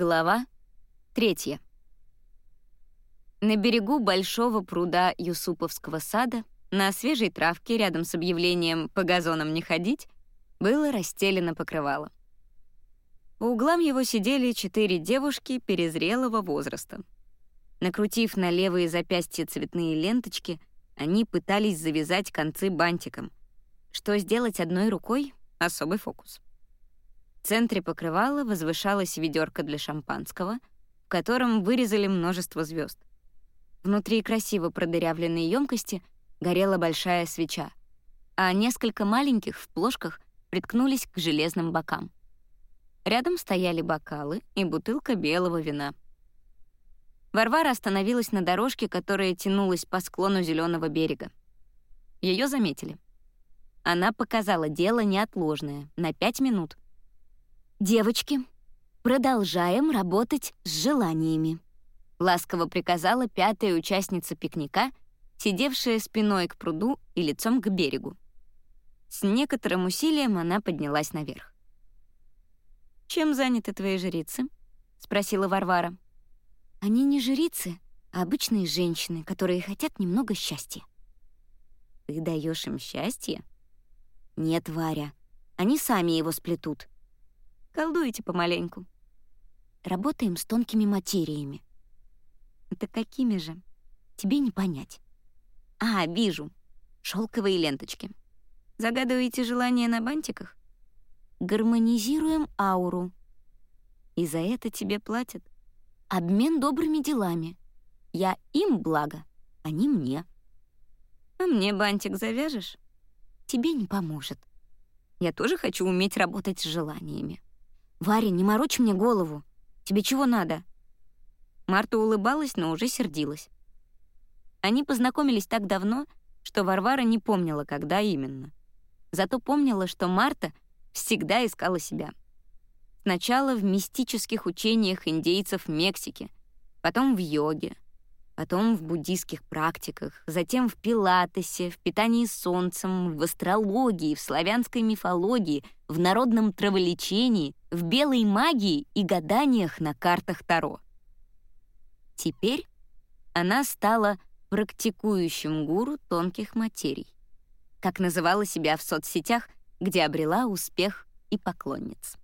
Глава третья. На берегу большого пруда Юсуповского сада, на свежей травке рядом с объявлением «По газонам не ходить», было расстелено покрывало. По углам его сидели четыре девушки перезрелого возраста. Накрутив на левые запястья цветные ленточки, они пытались завязать концы бантиком. Что сделать одной рукой — особый фокус. В центре покрывала возвышалась ведерко для шампанского, в котором вырезали множество звезд. Внутри красиво продырявленной емкости горела большая свеча, а несколько маленьких в плошках приткнулись к железным бокам. Рядом стояли бокалы и бутылка белого вина. Варвара остановилась на дорожке, которая тянулась по склону зеленого берега. Ее заметили. Она показала дело неотложное, на пять минут — «Девочки, продолжаем работать с желаниями», — ласково приказала пятая участница пикника, сидевшая спиной к пруду и лицом к берегу. С некоторым усилием она поднялась наверх. «Чем заняты твои жрицы?» — спросила Варвара. «Они не жрицы, а обычные женщины, которые хотят немного счастья». «Ты даешь им счастье?» «Нет, Варя, они сами его сплетут», Колдуете помаленьку. Работаем с тонкими материями. Это какими же? Тебе не понять. А, вижу. Шелковые ленточки. Загадываете желания на бантиках? Гармонизируем ауру. И за это тебе платят. Обмен добрыми делами. Я им благо, они мне. А мне бантик завяжешь? Тебе не поможет. Я тоже хочу уметь работать с желаниями. «Варя, не морочь мне голову. Тебе чего надо?» Марта улыбалась, но уже сердилась. Они познакомились так давно, что Варвара не помнила, когда именно. Зато помнила, что Марта всегда искала себя. Сначала в мистических учениях индейцев Мексики, потом в йоге, потом в буддийских практиках, затем в пилатесе, в питании солнцем, в астрологии, в славянской мифологии, в народном траволечении, в белой магии и гаданиях на картах Таро. Теперь она стала практикующим гуру тонких материй, как называла себя в соцсетях, где обрела успех и поклонниц.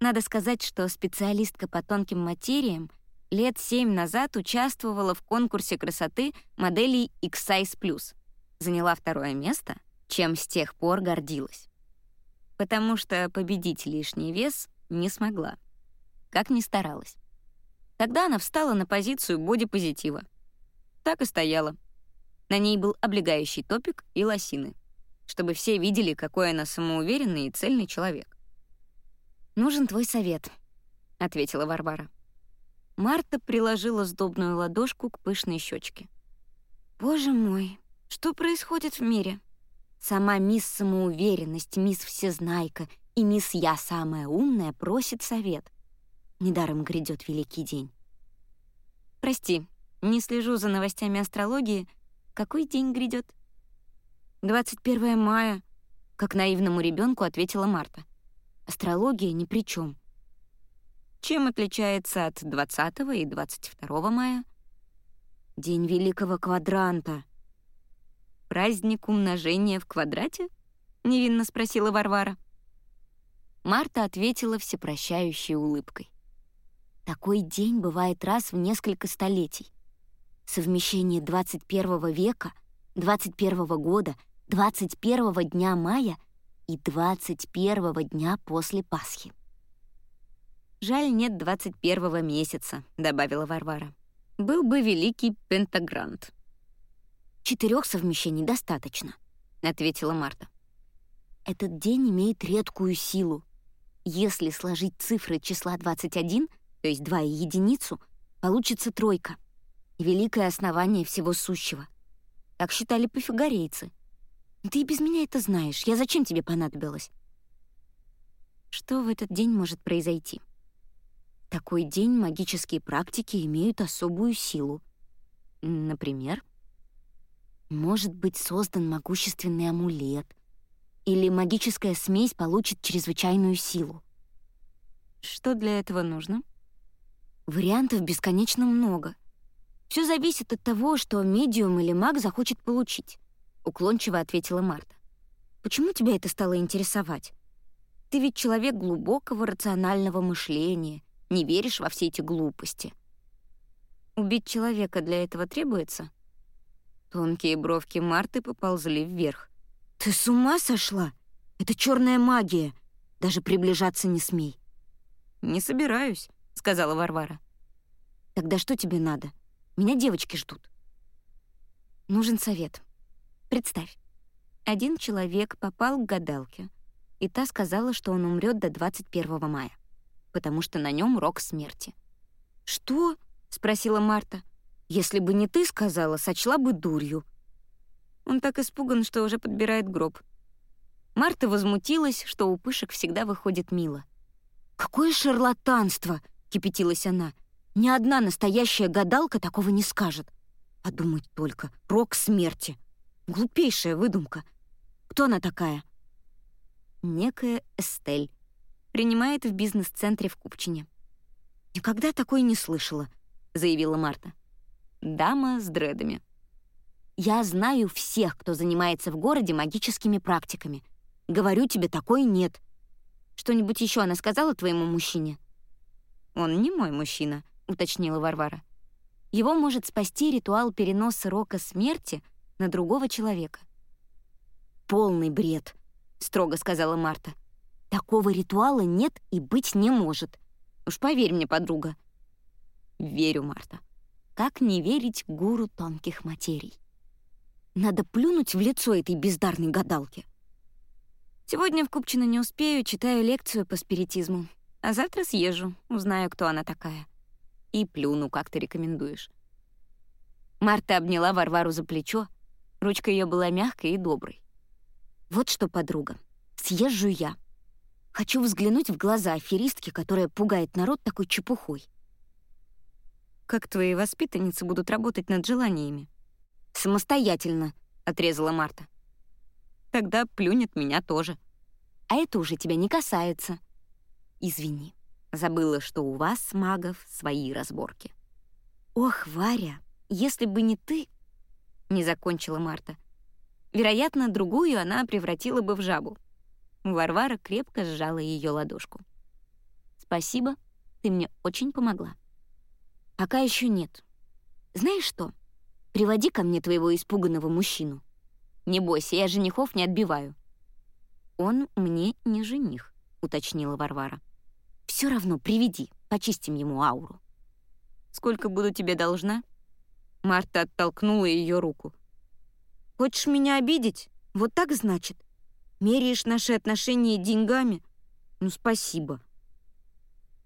Надо сказать, что специалистка по тонким материям — лет семь назад участвовала в конкурсе красоты моделей X-Size. Заняла второе место, чем с тех пор гордилась. Потому что победить лишний вес не смогла. Как ни старалась. Тогда она встала на позицию бодипозитива. Так и стояла. На ней был облегающий топик и лосины, чтобы все видели, какой она самоуверенный и цельный человек. «Нужен твой совет», — ответила Варвара. Марта приложила сдобную ладошку к пышной щечке. «Боже мой, что происходит в мире?» Сама мисс Самоуверенность, мисс Всезнайка и мисс Я Самая Умная просит совет. Недаром грядет великий день. «Прости, не слежу за новостями астрологии. Какой день грядет?» «21 мая», — как наивному ребенку ответила Марта. «Астрология ни при чем. Чем отличается от 20 и 22 мая? День Великого Квадранта. Праздник умножения в квадрате? Невинно спросила Варвара. Марта ответила всепрощающей улыбкой. Такой день бывает раз в несколько столетий. Совмещение 21 века, 21 года, 21 дня мая и 21 дня после Пасхи. «Жаль, нет 21 месяца», — добавила Варвара. «Был бы великий пентагрант». «Четырех совмещений достаточно», — ответила Марта. «Этот день имеет редкую силу. Если сложить цифры числа 21, то есть 2 и единицу, получится тройка. Великое основание всего сущего. Так считали пофигорейцы. Ты без меня это знаешь. Я зачем тебе понадобилась?» Что в этот день может произойти? такой день магические практики имеют особую силу. Например, может быть создан могущественный амулет, или магическая смесь получит чрезвычайную силу. что для этого нужно? Вариантов бесконечно много. Все зависит от того, что медиум или маг захочет получить, уклончиво ответила Марта. Почему тебя это стало интересовать? Ты ведь человек глубокого рационального мышления, не веришь во все эти глупости. Убить человека для этого требуется? Тонкие бровки Марты поползли вверх. Ты с ума сошла? Это черная магия. Даже приближаться не смей. Не собираюсь, сказала Варвара. Тогда что тебе надо? Меня девочки ждут. Нужен совет. Представь, один человек попал к гадалке, и та сказала, что он умрет до 21 мая, потому что на нем рок смерти. «Что?» — спросила Марта. «Если бы не ты сказала, сочла бы дурью». Он так испуган, что уже подбирает гроб. Марта возмутилась, что у пышек всегда выходит мило. «Какое шарлатанство!» — кипятилась она. «Ни одна настоящая гадалка такого не скажет. Подумать только, рок смерти. Глупейшая выдумка. Кто она такая?» «Некая Эстель. Принимает в бизнес-центре в Купчине». «Никогда такой не слышала», — заявила Марта. «Дама с дредами». «Я знаю всех, кто занимается в городе магическими практиками. Говорю тебе, такой нет. Что-нибудь еще она сказала твоему мужчине?» «Он не мой мужчина», — уточнила Варвара. «Его может спасти ритуал переноса рока смерти на другого человека». «Полный бред», — строго сказала Марта. «Такого ритуала нет и быть не может. Уж поверь мне, подруга». «Верю, Марта. Как не верить гуру тонких материй?» «Надо плюнуть в лицо этой бездарной гадалке». Сегодня в Купчино не успею, читаю лекцию по спиритизму. А завтра съезжу, узнаю, кто она такая. И плюну, как ты рекомендуешь. Марта обняла Варвару за плечо. Ручка ее была мягкой и доброй. «Вот что, подруга, съезжу я. Хочу взглянуть в глаза аферистки, которая пугает народ такой чепухой». «Как твои воспитанницы будут работать над желаниями?» «Самостоятельно», — отрезала Марта. Тогда плюнет меня тоже. А это уже тебя не касается. Извини, забыла, что у вас, магов, свои разборки. Ох, Варя, если бы не ты... Не закончила Марта. Вероятно, другую она превратила бы в жабу. Варвара крепко сжала ее ладошку. «Спасибо, ты мне очень помогла». «Пока еще нет. Знаешь что? Приводи ко мне твоего испуганного мужчину. Не бойся, я женихов не отбиваю». «Он мне не жених», — уточнила Варвара. Все равно приведи, почистим ему ауру». «Сколько буду тебе должна?» Марта оттолкнула ее руку. «Хочешь меня обидеть? Вот так, значит? Меряешь наши отношения деньгами? Ну, спасибо».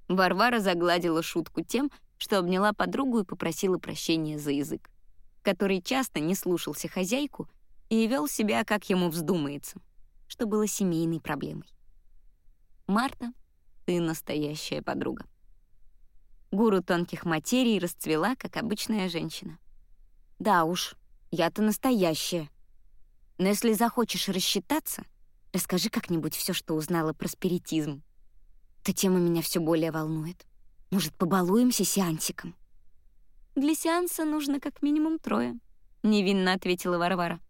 Варвара загладила шутку тем, что обняла подругу и попросила прощения за язык, который часто не слушался хозяйку и вел себя, как ему вздумается, что было семейной проблемой. «Марта, ты настоящая подруга». Гуру тонких материй расцвела, как обычная женщина. «Да уж, я-то настоящая. Но если захочешь рассчитаться, расскажи как-нибудь все, что узнала про спиритизм. Эта тема меня все более волнует. Может, побалуемся сеансиком?» «Для сеанса нужно как минимум трое», — невинно ответила Варвара.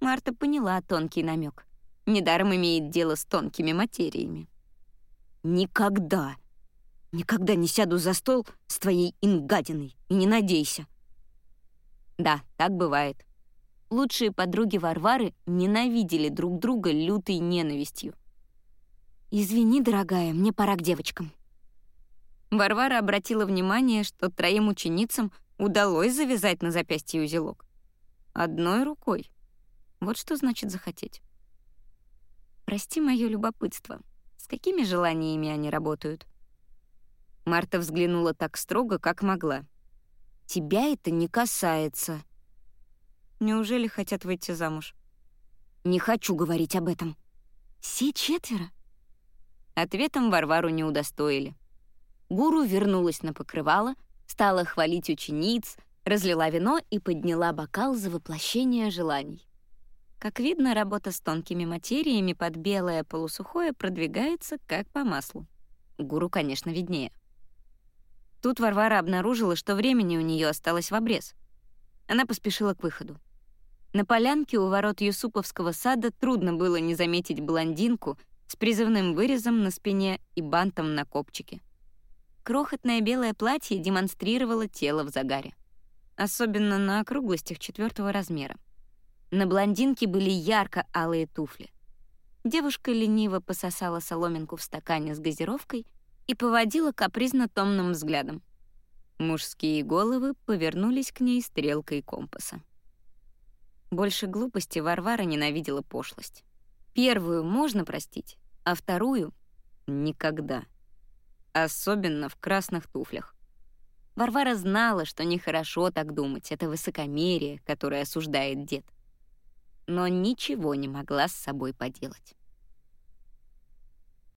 Марта поняла тонкий намек. Недаром имеет дело с тонкими материями. «Никогда, никогда не сяду за стол с твоей ингадиной, и не надейся». Да, так бывает. Лучшие подруги Варвары ненавидели друг друга лютой ненавистью. «Извини, дорогая, мне пора к девочкам». Варвара обратила внимание, что троим ученицам удалось завязать на запястье узелок. Одной рукой. Вот что значит захотеть. Прости мое любопытство. С какими желаниями они работают? Марта взглянула так строго, как могла. Тебя это не касается. Неужели хотят выйти замуж? Не хочу говорить об этом. Все четверо? Ответом Варвару не удостоили. Гуру вернулась на покрывало, стала хвалить учениц, разлила вино и подняла бокал за воплощение желаний. Как видно, работа с тонкими материями под белое полусухое продвигается как по маслу. Гуру, конечно, виднее. Тут Варвара обнаружила, что времени у нее осталось в обрез. Она поспешила к выходу. На полянке у ворот Юсуповского сада трудно было не заметить блондинку с призывным вырезом на спине и бантом на копчике. Крохотное белое платье демонстрировало тело в загаре. Особенно на округлостях четвертого размера. На блондинке были ярко-алые туфли. Девушка лениво пососала соломинку в стакане с газировкой и поводила капризно-томным взглядом. Мужские головы повернулись к ней стрелкой компаса. Больше глупости Варвара ненавидела пошлость. Первую можно простить, а вторую — никогда. Особенно в красных туфлях. Варвара знала, что нехорошо так думать, это высокомерие, которое осуждает дед. Но ничего не могла с собой поделать.